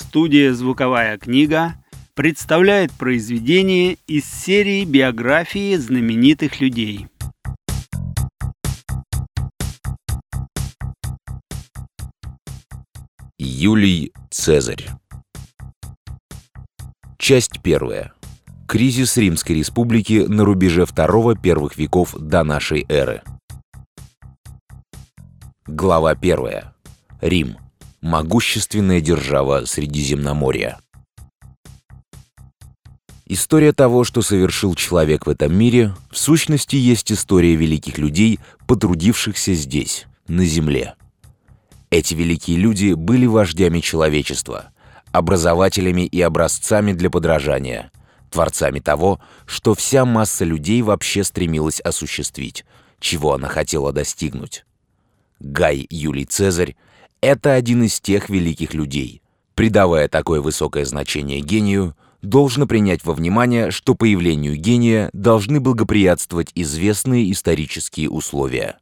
Студия «Звуковая книга» представляет произведение из серии биографии знаменитых людей. Юлий Цезарь Часть первая. Кризис Римской Республики на рубеже второго-первых веков до нашей эры. Глава первая. Рим могущественная держава Средиземноморья. История того, что совершил человек в этом мире, в сущности есть история великих людей, потрудившихся здесь, на Земле. Эти великие люди были вождями человечества, образователями и образцами для подражания, творцами того, что вся масса людей вообще стремилась осуществить, чего она хотела достигнуть. Гай Юлий Цезарь это один из тех великих людей. Придавая такое высокое значение гению, должно принять во внимание, что появлению гения должны благоприятствовать известные исторические условия.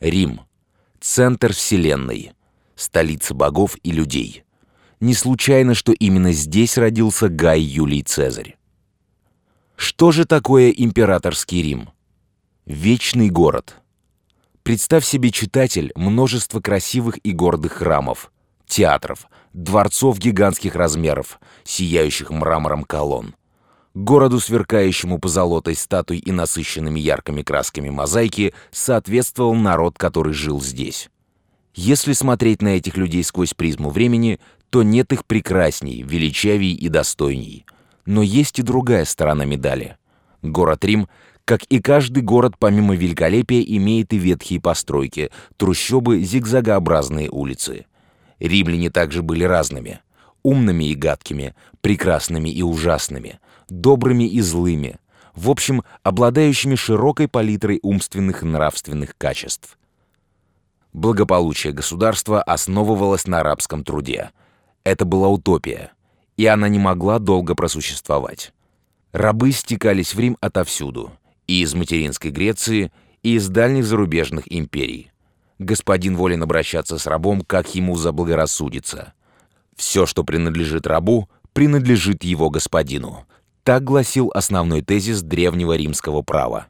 Рим – центр Вселенной, столица богов и людей. Не случайно, что именно здесь родился Гай Юлий Цезарь. Что же такое императорский Рим? Вечный город – Представь себе, читатель, множество красивых и гордых храмов, театров, дворцов гигантских размеров, сияющих мрамором колонн. Городу, сверкающему позолотой статуй и насыщенными яркими красками мозаики, соответствовал народ, который жил здесь. Если смотреть на этих людей сквозь призму времени, то нет их прекрасней, величавей и достойней. Но есть и другая сторона медали. Город Рим как и каждый город, помимо великолепия, имеет и ветхие постройки, трущобы, зигзагообразные улицы. Римляне также были разными. Умными и гадкими, прекрасными и ужасными, добрыми и злыми. В общем, обладающими широкой палитрой умственных и нравственных качеств. Благополучие государства основывалось на арабском труде. Это была утопия, и она не могла долго просуществовать. Рабы стекались в Рим отовсюду — и из материнской Греции, и из дальних зарубежных империй. Господин волен обращаться с рабом, как ему заблагорассудится. Все, что принадлежит рабу, принадлежит его господину. Так гласил основной тезис древнего римского права.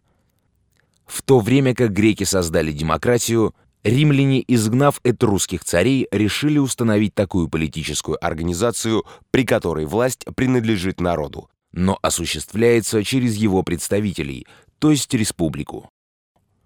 В то время как греки создали демократию, римляне, изгнав этрусских царей, решили установить такую политическую организацию, при которой власть принадлежит народу, но осуществляется через его представителей, то есть республику.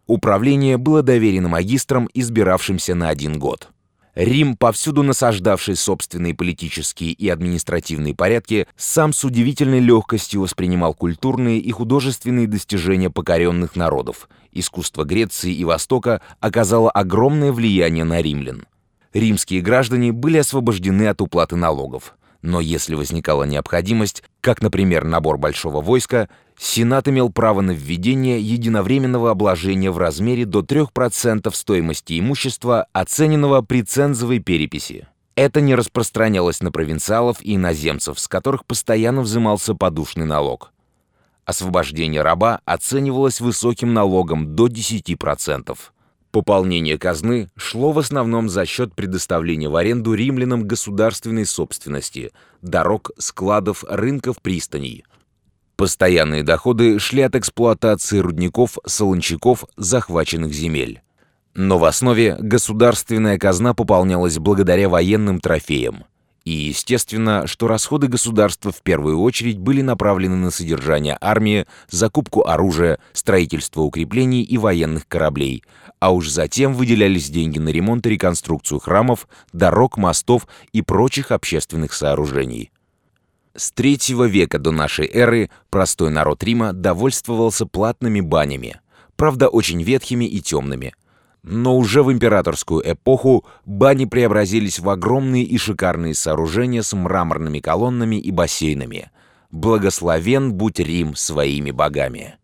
Управление было доверено магистрам, избиравшимся на один год. Рим, повсюду насаждавший собственные политические и административные порядки, сам с удивительной легкостью воспринимал культурные и художественные достижения покоренных народов. Искусство Греции и Востока оказало огромное влияние на римлян. Римские граждане были освобождены от уплаты налогов. Но если возникала необходимость, как, например, набор большого войска, Сенат имел право на введение единовременного обложения в размере до 3% стоимости имущества, оцененного при цензовой переписи. Это не распространялось на провинциалов и иноземцев, с которых постоянно взимался подушный налог. Освобождение раба оценивалось высоким налогом до 10%. Пополнение казны шло в основном за счет предоставления в аренду римлянам государственной собственности, дорог, складов, рынков, пристаней. Постоянные доходы шли от эксплуатации рудников, солончаков, захваченных земель. Но в основе государственная казна пополнялась благодаря военным трофеям. И естественно, что расходы государства в первую очередь были направлены на содержание армии, закупку оружия, строительство укреплений и военных кораблей, а уж затем выделялись деньги на ремонт и реконструкцию храмов, дорог, мостов и прочих общественных сооружений. С третьего века до нашей эры простой народ Рима довольствовался платными банями, правда очень ветхими и темными – но уже в императорскую эпоху бани преобразились в огромные и шикарные сооружения с мраморными колоннами и бассейнами. Благословен будь Рим своими богами.